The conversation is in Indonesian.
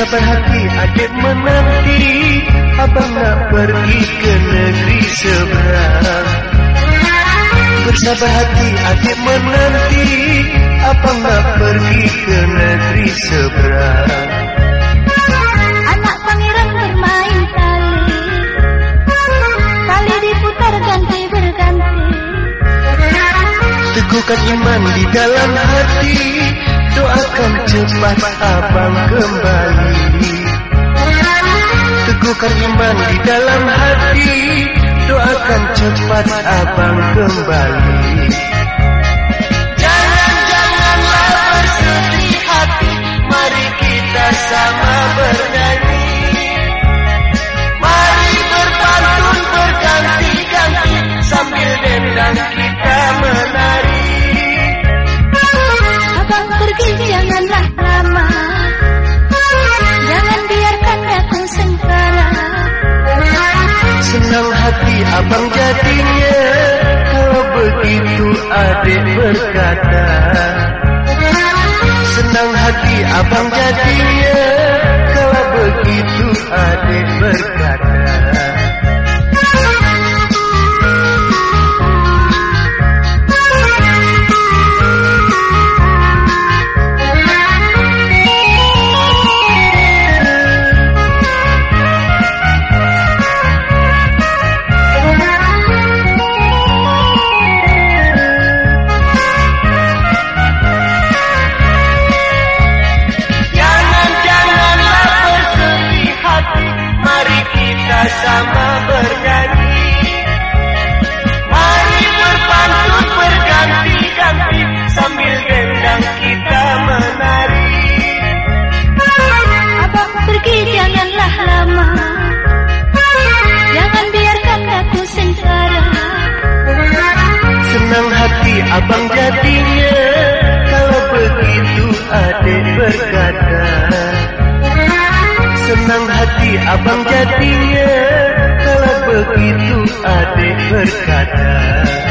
Sabar hati adik menanti. Abang nak pergi ke negeri seberang. Bersabar hati adik menanti. Abang nak pergi ke negeri seberang. Anak pangeran bermain tali. Tali diputar ganti berganti. Teguhkan iman di dalam hati. Doakan cepat abang kembali. Teguhkan iman di dalam hati. Doakan cepat abang kembali. Jangan-janganlah bersedih hati. Mari kita sama Jangan biarkan aku abang jadinya Kalau begitu adik berkata. Senang hati abang jadinya Kalau begitu adik berkata hatinya Kalau begitu adik berkata Senang hati abang jadinya Kalau begitu adik berkata.